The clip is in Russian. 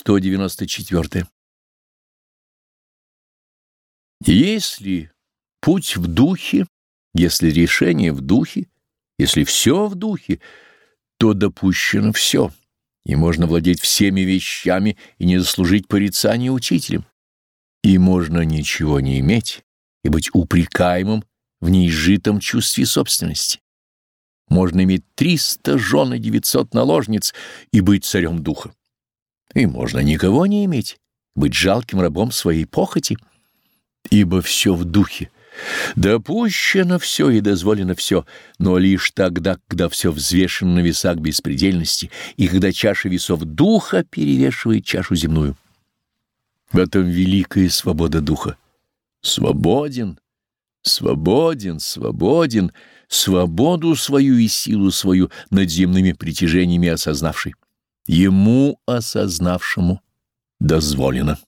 194. Если путь в духе, если решение в духе, если все в духе, то допущено все, и можно владеть всеми вещами и не заслужить порицания учителем. И можно ничего не иметь и быть упрекаемым в неизжитом чувстве собственности. Можно иметь триста жен и девятьсот наложниц и быть царем духа. И можно никого не иметь, быть жалким рабом своей похоти, ибо все в духе. Допущено все и дозволено все, но лишь тогда, когда все взвешено на весах беспредельности, и когда чаша весов духа перевешивает чашу земную. В этом великая свобода духа. Свободен, свободен, свободен, свободу свою и силу свою над земными притяжениями осознавший ему осознавшему дозволено.